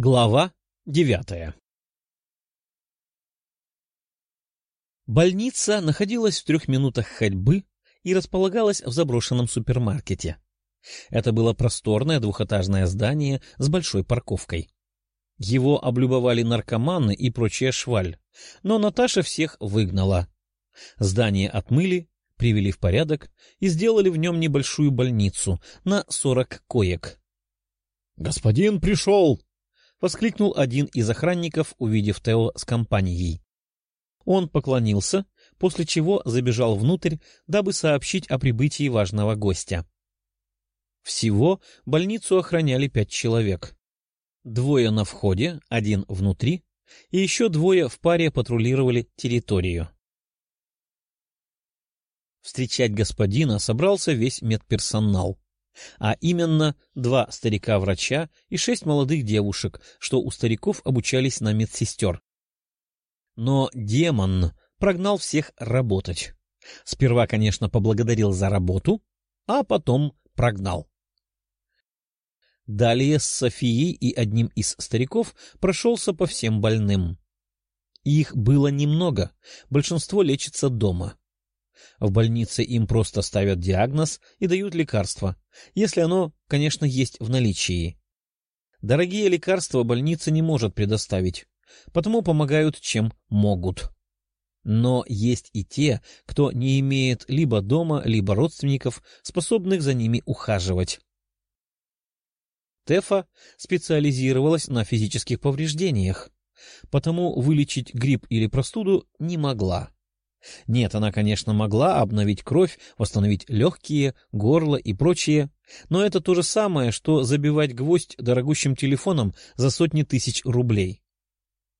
Глава девятая Больница находилась в трех минутах ходьбы и располагалась в заброшенном супермаркете. Это было просторное двухэтажное здание с большой парковкой. Его облюбовали наркоманы и прочая шваль, но Наташа всех выгнала. Здание отмыли, привели в порядок и сделали в нем небольшую больницу на сорок коек. — Господин пришел! — воскликнул один из охранников, увидев Тео с компанией. Он поклонился, после чего забежал внутрь, дабы сообщить о прибытии важного гостя. Всего больницу охраняли пять человек. Двое на входе, один внутри, и еще двое в паре патрулировали территорию. Встречать господина собрался весь медперсонал а именно два старика-врача и шесть молодых девушек, что у стариков обучались на медсестер. Но демон прогнал всех работать. Сперва, конечно, поблагодарил за работу, а потом прогнал. Далее с Софией и одним из стариков прошелся по всем больным. Их было немного, большинство лечится дома. В больнице им просто ставят диагноз и дают лекарство, если оно, конечно, есть в наличии. Дорогие лекарства больница не может предоставить, потому помогают чем могут. Но есть и те, кто не имеет либо дома, либо родственников, способных за ними ухаживать. Тефа специализировалась на физических повреждениях, потому вылечить грипп или простуду не могла. Нет, она, конечно, могла обновить кровь, восстановить легкие, горло и прочее, но это то же самое, что забивать гвоздь дорогущим телефоном за сотни тысяч рублей.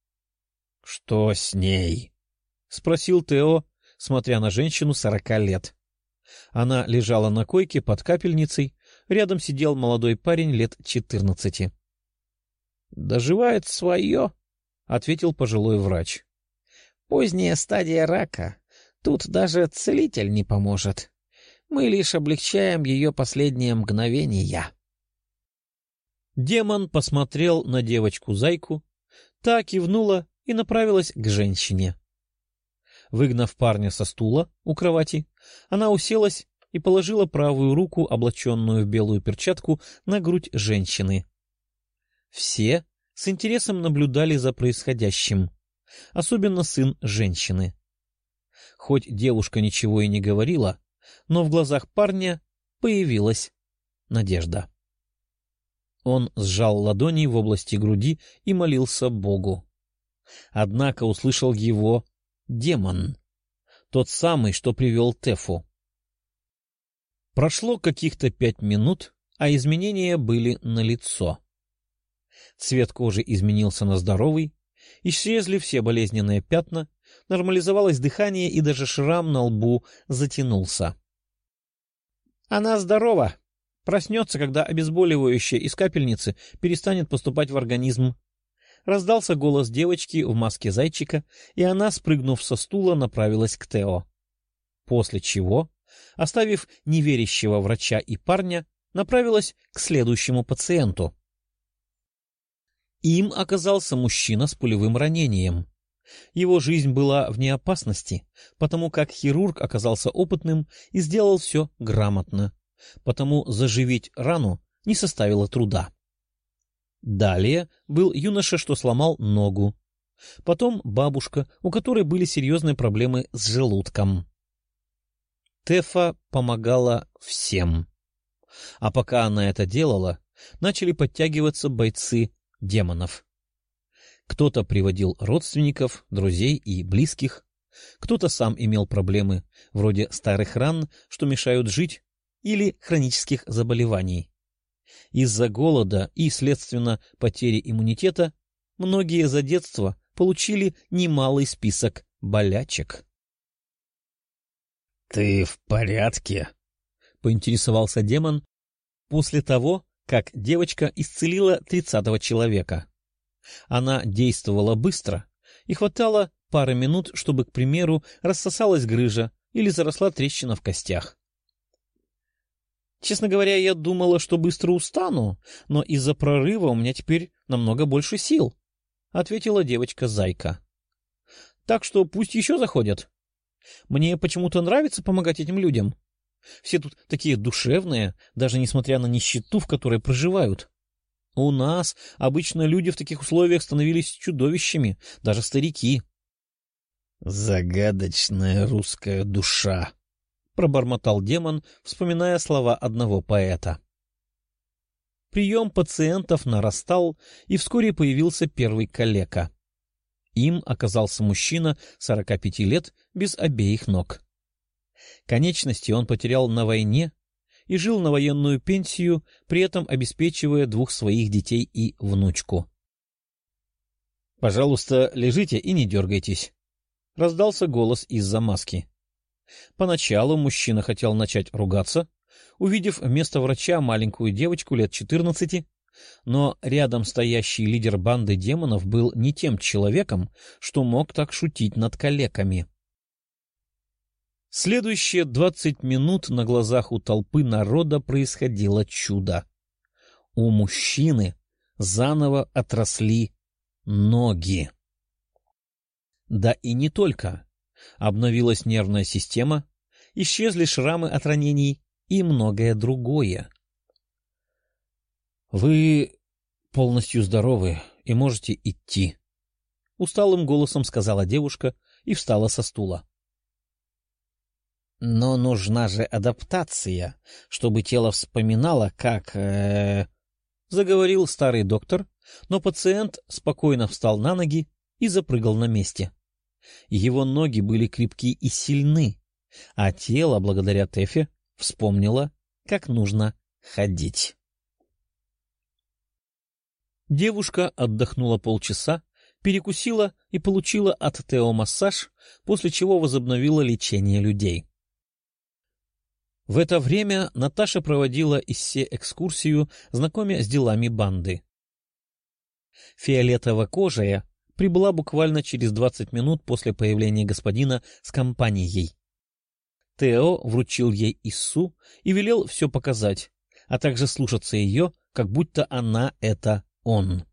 — Что с ней? — спросил Тео, смотря на женщину сорока лет. Она лежала на койке под капельницей, рядом сидел молодой парень лет четырнадцати. — Доживает свое, — ответил пожилой врач. Поздняя стадия рака. Тут даже целитель не поможет. Мы лишь облегчаем ее последние мгновения. Демон посмотрел на девочку-зайку, та кивнула и направилась к женщине. Выгнав парня со стула у кровати, она уселась и положила правую руку, облаченную в белую перчатку, на грудь женщины. Все с интересом наблюдали за происходящим особенно сын женщины. Хоть девушка ничего и не говорила, но в глазах парня появилась надежда. Он сжал ладони в области груди и молился Богу. Однако услышал его демон, тот самый, что привел Тефу. Прошло каких-то пять минут, а изменения были налицо. Цвет кожи изменился на здоровый, Исчезли все болезненные пятна, нормализовалось дыхание, и даже шрам на лбу затянулся. — Она здорова. Проснется, когда обезболивающее из капельницы перестанет поступать в организм. Раздался голос девочки в маске зайчика, и она, спрыгнув со стула, направилась к Тео. После чего, оставив неверящего врача и парня, направилась к следующему пациенту — им оказался мужчина с пулевым ранением. Его жизнь была вне опасности, потому как хирург оказался опытным и сделал все грамотно, потому заживить рану не составило труда. Далее был юноша, что сломал ногу. Потом бабушка, у которой были серьезные проблемы с желудком. Тефа помогала всем. А пока она это делала, начали подтягиваться бойцы демонов. Кто-то приводил родственников, друзей и близких, кто-то сам имел проблемы, вроде старых ран, что мешают жить, или хронических заболеваний. Из-за голода и, следственно, потери иммунитета многие за детство получили немалый список болячек. — Ты в порядке? — поинтересовался демон после того, как девочка исцелила тридцатого человека. Она действовала быстро, и хватало пары минут, чтобы, к примеру, рассосалась грыжа или заросла трещина в костях. Честно говоря, я думала, что быстро устану, но из-за прорыва у меня теперь намного больше сил, — ответила девочка-зайка. — Так что пусть еще заходят. Мне почему-то нравится помогать этим людям. Все тут такие душевные, даже несмотря на нищету, в которой проживают. У нас обычно люди в таких условиях становились чудовищами, даже старики. — Загадочная русская душа, — пробормотал демон, вспоминая слова одного поэта. Прием пациентов нарастал, и вскоре появился первый калека. Им оказался мужчина 45 лет без обеих ног. Конечности он потерял на войне и жил на военную пенсию, при этом обеспечивая двух своих детей и внучку. — Пожалуйста, лежите и не дергайтесь, — раздался голос из-за маски. Поначалу мужчина хотел начать ругаться, увидев вместо врача маленькую девочку лет четырнадцати, но рядом стоящий лидер банды демонов был не тем человеком, что мог так шутить над калеками. Следующие двадцать минут на глазах у толпы народа происходило чудо. У мужчины заново отросли ноги. Да и не только. Обновилась нервная система, исчезли шрамы от ранений и многое другое. — Вы полностью здоровы и можете идти, — усталым голосом сказала девушка и встала со стула. — Но нужна же адаптация, чтобы тело вспоминало, как... Э... — заговорил старый доктор, но пациент спокойно встал на ноги и запрыгал на месте. Его ноги были крепки и сильны, а тело, благодаря Тефе, вспомнило, как нужно ходить. Девушка отдохнула полчаса, перекусила и получила от Тео массаж, после чего возобновила лечение людей. В это время Наташа проводила Иссе экскурсию, знакомя с делами банды. Фиолетово-кожая прибыла буквально через двадцать минут после появления господина с компанией. Тео вручил ей Иссу и велел все показать, а также слушаться ее, как будто она — это он.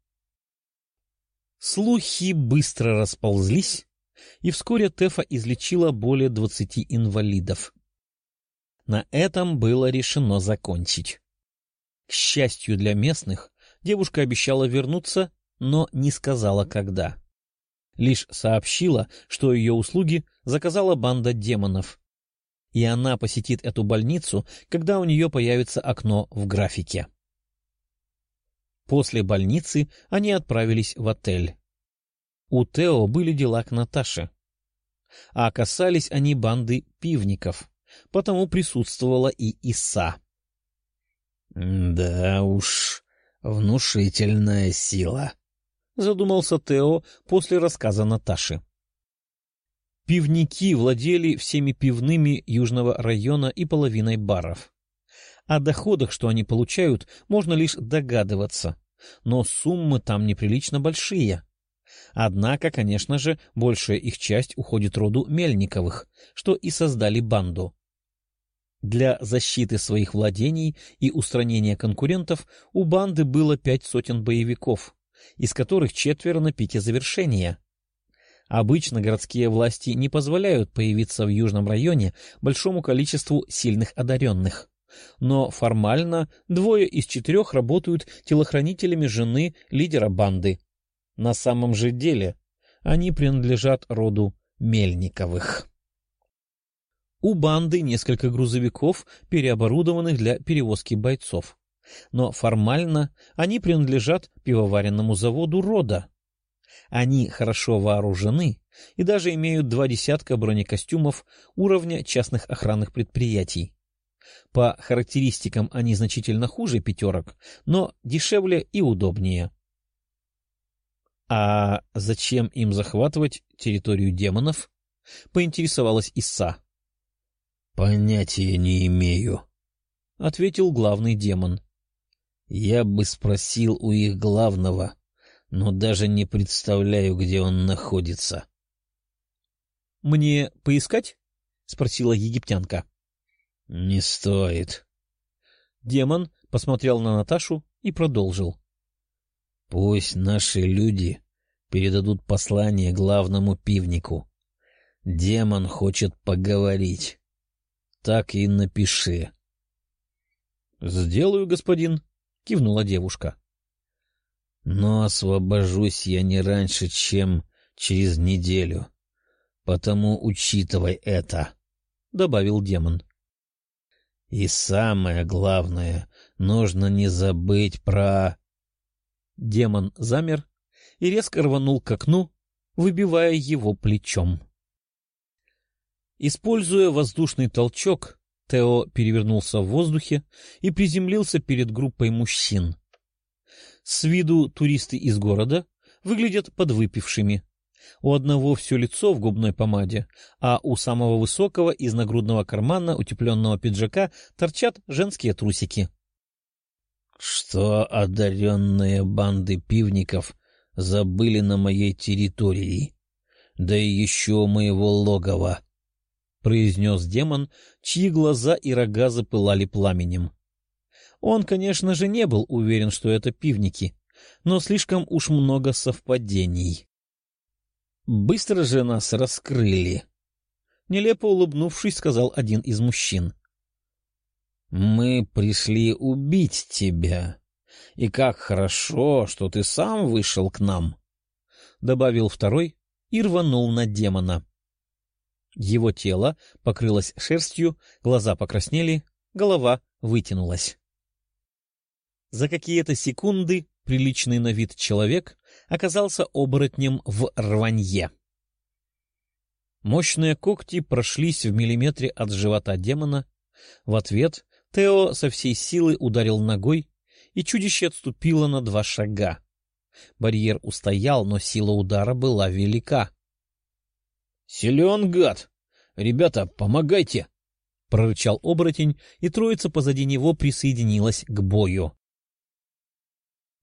Слухи быстро расползлись, и вскоре Тефа излечила более двадцати инвалидов. На этом было решено закончить. К счастью для местных, девушка обещала вернуться, но не сказала, когда. Лишь сообщила, что ее услуги заказала банда демонов, и она посетит эту больницу, когда у нее появится окно в графике. После больницы они отправились в отель. У Тео были дела к Наташе. А касались они банды пивников, потому присутствовала и Иса. — Да уж, внушительная сила, — задумался Тео после рассказа Наташи. Пивники владели всеми пивными южного района и половиной баров. О доходах, что они получают, можно лишь догадываться, но суммы там неприлично большие. Однако, конечно же, большая их часть уходит роду Мельниковых, что и создали банду. Для защиты своих владений и устранения конкурентов у банды было пять сотен боевиков, из которых четверо на пике завершения — Обычно городские власти не позволяют появиться в южном районе большому количеству сильных одаренных. Но формально двое из четырех работают телохранителями жены лидера банды. На самом же деле они принадлежат роду Мельниковых. У банды несколько грузовиков, переоборудованных для перевозки бойцов. Но формально они принадлежат пивоваренному заводу рода. Они хорошо вооружены и даже имеют два десятка бронекостюмов уровня частных охранных предприятий. По характеристикам они значительно хуже пятерок, но дешевле и удобнее. «А зачем им захватывать территорию демонов?» — поинтересовалась Иса. «Понятия не имею», — ответил главный демон. «Я бы спросил у их главного, но даже не представляю, где он находится. — Мне поискать? — спросила египтянка. — Не стоит. Демон посмотрел на Наташу и продолжил. — Пусть наши люди передадут послание главному пивнику. Демон хочет поговорить. Так и напиши. — Сделаю, господин, — кивнула девушка. — Но освобожусь я не раньше, чем через неделю. Потому учитывай это, — добавил демон. — И самое главное, нужно не забыть про... Демон замер и резко рванул к окну, выбивая его плечом. Используя воздушный толчок, Тео перевернулся в воздухе и приземлился перед группой мужчин. С виду туристы из города выглядят подвыпившими. У одного все лицо в губной помаде, а у самого высокого из нагрудного кармана утепленного пиджака торчат женские трусики. — Что одаренные банды пивников забыли на моей территории, да и еще моего логова? — произнес демон, чьи глаза и рога запылали пламенем. Он, конечно же, не был уверен, что это пивники, но слишком уж много совпадений. Быстро же нас раскрыли. Нелепо улыбнувшись, сказал один из мужчин. — Мы пришли убить тебя. И как хорошо, что ты сам вышел к нам, — добавил второй и рванул на демона. Его тело покрылось шерстью, глаза покраснели, голова вытянулась. За какие-то секунды приличный на вид человек оказался оборотнем в рванье. Мощные когти прошлись в миллиметре от живота демона. В ответ Тео со всей силы ударил ногой, и чудище отступило на два шага. Барьер устоял, но сила удара была велика. — Силен гад! Ребята, помогайте! — прорычал оборотень, и троица позади него присоединилась к бою.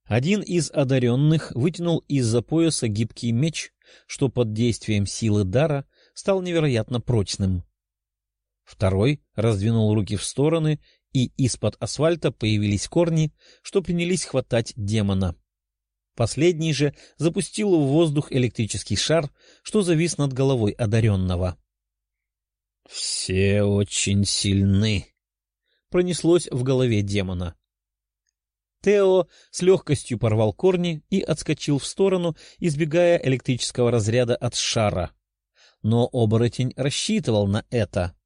Один из одаренных вытянул из-за пояса гибкий меч, что под действием силы дара стал невероятно прочным. Второй раздвинул руки в стороны, и из-под асфальта появились корни, что принялись хватать демона. Последний же запустил в воздух электрический шар, что завис над головой одаренного. — Все очень сильны, — пронеслось в голове демона. Тео с легкостью порвал корни и отскочил в сторону, избегая электрического разряда от шара. Но оборотень рассчитывал на это.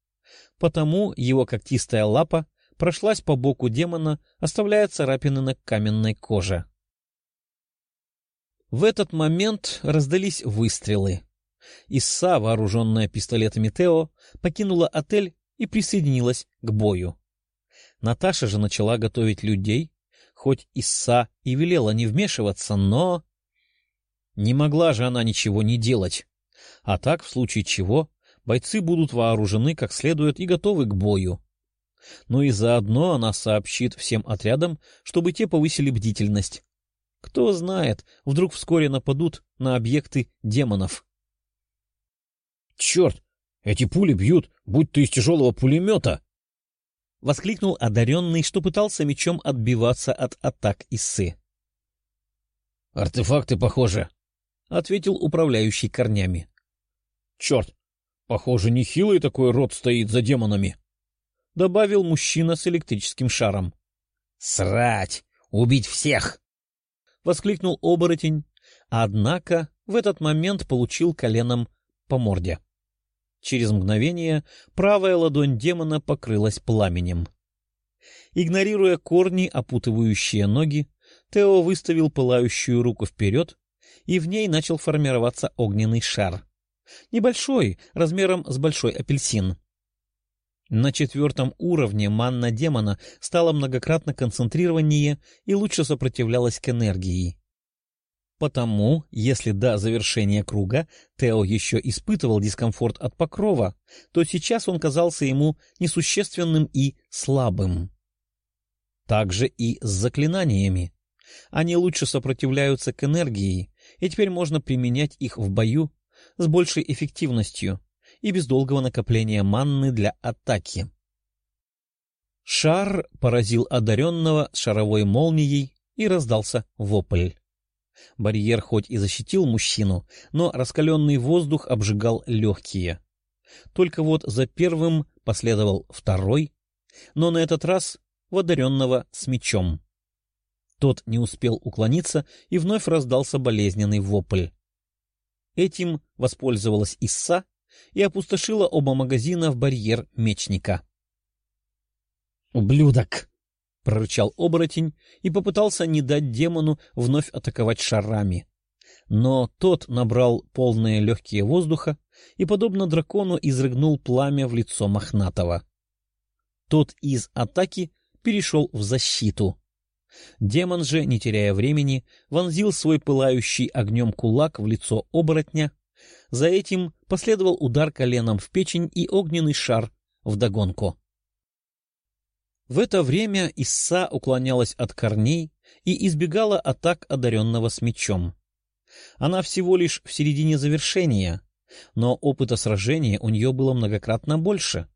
Потому его когтистая лапа прошлась по боку демона, оставляя царапины на каменной коже. В этот момент раздались выстрелы. Исса, вооруженная пистолетами Тео, покинула отель и присоединилась к бою. Наташа же начала готовить людей, хоть Исса и велела не вмешиваться, но... Не могла же она ничего не делать. А так, в случае чего, бойцы будут вооружены как следует и готовы к бою. Но и заодно она сообщит всем отрядам, чтобы те повысили бдительность. Кто знает, вдруг вскоре нападут на объекты демонов. — Черт! Эти пули бьют, будь то из тяжелого пулемета! — воскликнул одаренный, что пытался мечом отбиваться от атак Иссы. — Артефакты, похоже, — ответил управляющий корнями. — Черт! Похоже, нехилый такой род стоит за демонами! — добавил мужчина с электрическим шаром. — Срать! Убить всех! — воскликнул оборотень, однако в этот момент получил коленом по морде. — Через мгновение правая ладонь демона покрылась пламенем. Игнорируя корни, опутывающие ноги, Тео выставил пылающую руку вперед, и в ней начал формироваться огненный шар. Небольшой, размером с большой апельсин. На четвертом уровне манна демона стала многократно концентрированнее и лучше сопротивлялась к энергии. Потому, если до завершения круга Тео еще испытывал дискомфорт от покрова, то сейчас он казался ему несущественным и слабым. Также и с заклинаниями. Они лучше сопротивляются к энергии, и теперь можно применять их в бою с большей эффективностью и без долгого накопления манны для атаки. Шар поразил одаренного шаровой молнией и раздался вопль. Барьер хоть и защитил мужчину, но раскаленный воздух обжигал легкие. Только вот за первым последовал второй, но на этот раз в одаренного с мечом. Тот не успел уклониться, и вновь раздался болезненный вопль. Этим воспользовалась Исса и опустошила оба магазина в барьер мечника. «Ублюдок!» — прорычал оборотень и попытался не дать демону вновь атаковать шарами. Но тот набрал полные легкие воздуха и, подобно дракону, изрыгнул пламя в лицо Мохнатого. Тот из атаки перешел в защиту. Демон же, не теряя времени, вонзил свой пылающий огнем кулак в лицо оборотня. За этим последовал удар коленом в печень и огненный шар вдогонку. В это время Исса уклонялась от корней и избегала атак одаренного с мечом. Она всего лишь в середине завершения, но опыта сражения у нее было многократно больше.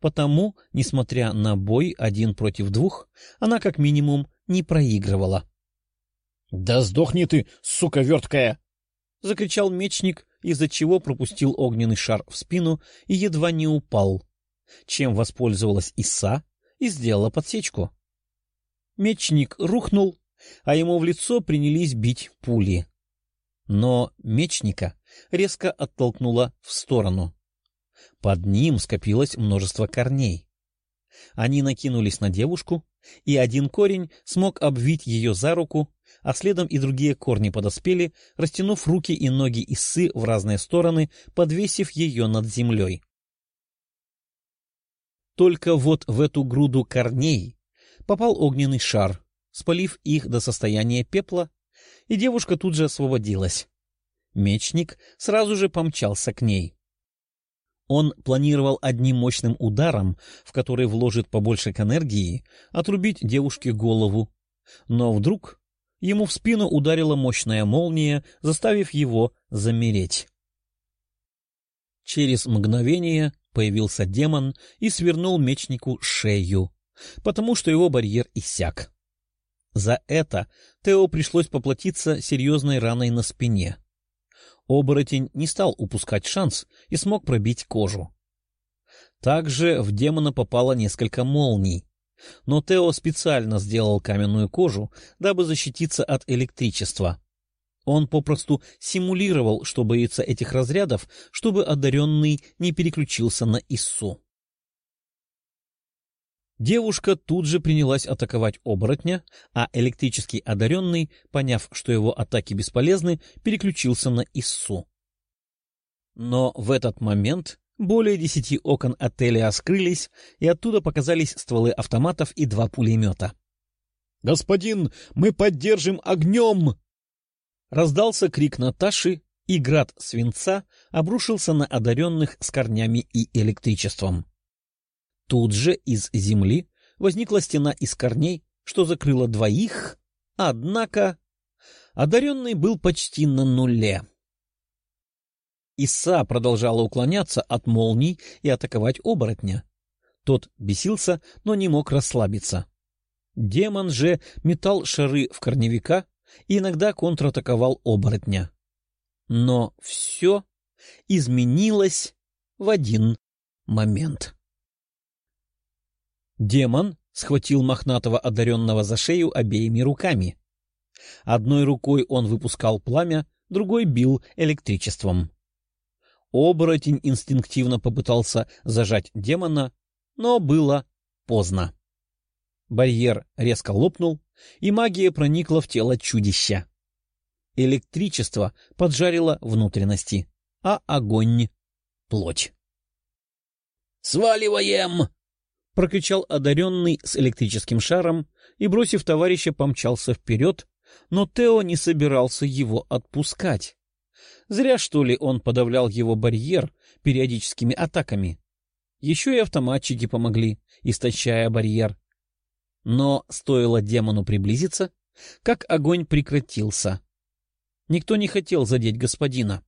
Потому, несмотря на бой один против двух, она как минимум не проигрывала. — Да сдохни ты, сука верткая! — закричал мечник, из-за чего пропустил огненный шар в спину и едва не упал, чем воспользовалась Иса и сделала подсечку. Мечник рухнул, а ему в лицо принялись бить пули. Но мечника резко оттолкнуло в сторону. Под ним скопилось множество корней. Они накинулись на девушку, и один корень смог обвить ее за руку, а следом и другие корни подоспели, растянув руки и ноги Иссы в разные стороны, подвесив ее над землей. Только вот в эту груду корней попал огненный шар, спалив их до состояния пепла, и девушка тут же освободилась. Мечник сразу же помчался к ней. Он планировал одним мощным ударом, в который вложит побольше к энергии, отрубить девушке голову. Но вдруг ему в спину ударила мощная молния, заставив его замереть. Через мгновение появился демон и свернул мечнику шею, потому что его барьер иссяк. За это Тео пришлось поплатиться серьезной раной на спине. Оборотень не стал упускать шанс и смог пробить кожу. Также в демона попало несколько молний, но Тео специально сделал каменную кожу, дабы защититься от электричества. Он попросту симулировал, что боится этих разрядов, чтобы одаренный не переключился на Иссу. Девушка тут же принялась атаковать оборотня, а электрический одаренный, поняв, что его атаки бесполезны, переключился на Иссу. Но в этот момент более десяти окон отеля скрылись, и оттуда показались стволы автоматов и два пулемета. — Господин, мы поддержим огнем! Раздался крик Наташи, и град свинца обрушился на одаренных с корнями и электричеством. Тут же из земли возникла стена из корней, что закрыла двоих, однако одаренный был почти на нуле. Иса продолжала уклоняться от молний и атаковать оборотня. Тот бесился, но не мог расслабиться. Демон же метал шары в корневика и иногда контратаковал оборотня. Но все изменилось в один момент. Демон схватил мохнатого одаренного за шею обеими руками. Одной рукой он выпускал пламя, другой бил электричеством. Оборотень инстинктивно попытался зажать демона, но было поздно. Барьер резко лопнул, и магия проникла в тело чудища. Электричество поджарило внутренности, а огонь — плоть. «Сваливаем!» Прокричал одаренный с электрическим шаром и, бросив товарища, помчался вперед, но Тео не собирался его отпускать. Зря, что ли, он подавлял его барьер периодическими атаками. Еще и автоматчики помогли, истощая барьер. Но стоило демону приблизиться, как огонь прекратился. Никто не хотел задеть господина.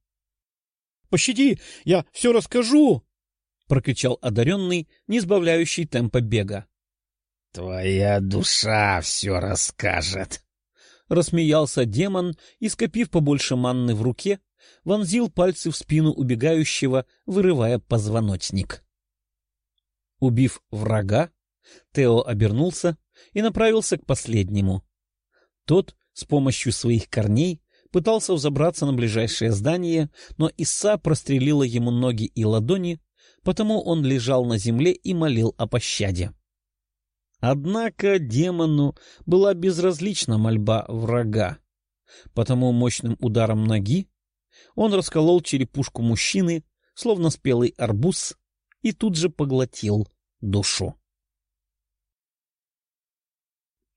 — Пощади, я все расскажу! — прокричал одаренный, не сбавляющий темпа бега. — Твоя душа все расскажет. Рассмеялся демон и, скопив побольше манны в руке, вонзил пальцы в спину убегающего, вырывая позвоночник. Убив врага, Тео обернулся и направился к последнему. Тот с помощью своих корней пытался взобраться на ближайшее здание, но Иса прострелила ему ноги и ладони, потому он лежал на земле и молил о пощаде. Однако демону была безразлична мольба врага, потому мощным ударом ноги он расколол черепушку мужчины, словно спелый арбуз, и тут же поглотил душу.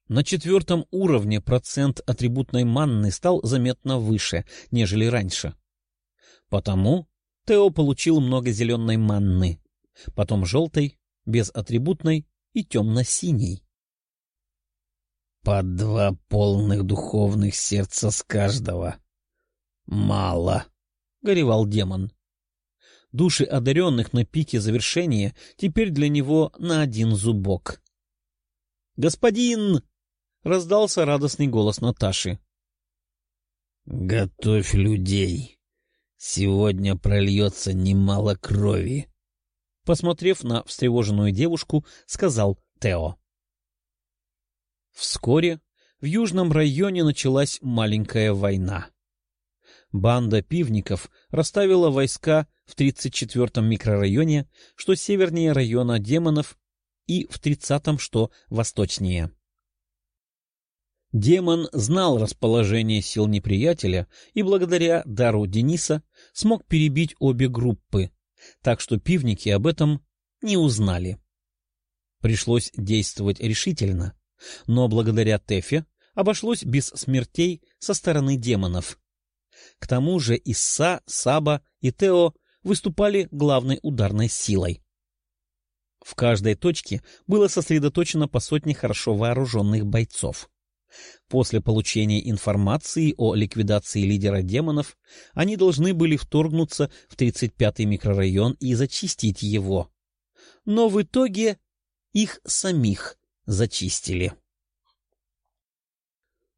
На четвертом уровне процент атрибутной манны стал заметно выше, нежели раньше. Потому Тео получил много зеленой манны, потом желтой, безатрибутной и темно-синей. По два полных духовных сердца с каждого. Мало, — горевал демон. Души одаренных на пике завершения теперь для него на один зубок. «Господин!» — раздался радостный голос Наташи. «Готовь людей. Сегодня прольется немало крови», — посмотрев на встревоженную девушку, сказал Тео. Вскоре в южном районе началась маленькая война. Банда пивников расставила войска в 34-м микрорайоне, что севернее района демонов, и в 30-м, что восточнее. Демон знал расположение сил неприятеля и благодаря дару Дениса смог перебить обе группы, так что пивники об этом не узнали. Пришлось действовать решительно, но благодаря Тефе обошлось без смертей со стороны демонов. К тому же Исса, Саба и Тео выступали главной ударной силой. В каждой точке было сосредоточено по сотне хорошо вооруженных бойцов. После получения информации о ликвидации лидера демонов, они должны были вторгнуться в 35-й микрорайон и зачистить его. Но в итоге их самих зачистили.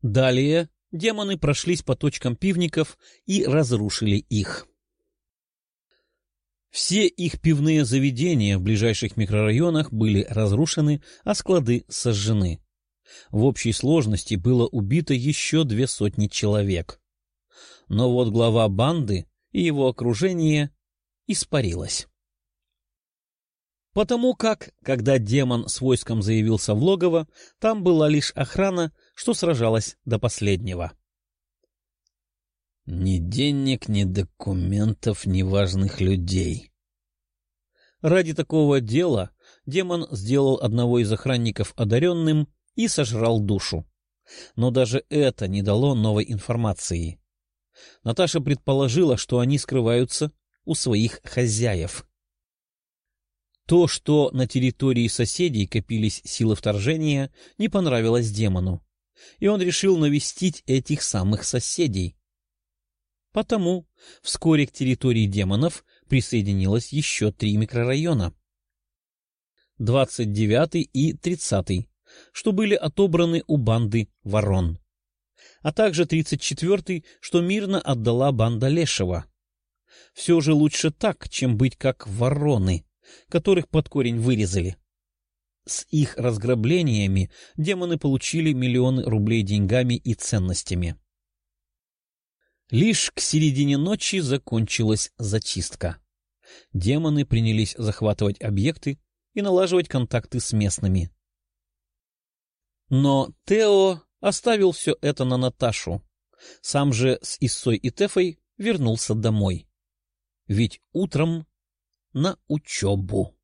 Далее демоны прошлись по точкам пивников и разрушили их. Все их пивные заведения в ближайших микрорайонах были разрушены, а склады сожжены. В общей сложности было убито еще две сотни человек. Но вот глава банды и его окружение испарилось. Потому как, когда демон с войском заявился в логово, там была лишь охрана, что сражалась до последнего. Ни денег, ни документов, ни важных людей. Ради такого дела демон сделал одного из охранников одаренным и сожрал душу. Но даже это не дало новой информации. Наташа предположила, что они скрываются у своих хозяев. То, что на территории соседей копились силы вторжения, не понравилось демону, и он решил навестить этих самых соседей. Потому вскоре к территории демонов присоединилось еще три микрорайона. 29 и 30 что были отобраны у банды ворон, а также 34-й, что мирно отдала банда Лешего. Все же лучше так, чем быть как вороны, которых под корень вырезали. С их разграблениями демоны получили миллионы рублей деньгами и ценностями. Лишь к середине ночи закончилась зачистка. Демоны принялись захватывать объекты и налаживать контакты с местными. Но Тео оставил все это на Наташу. Сам же с Иссой и Тефой вернулся домой. Ведь утром на учебу.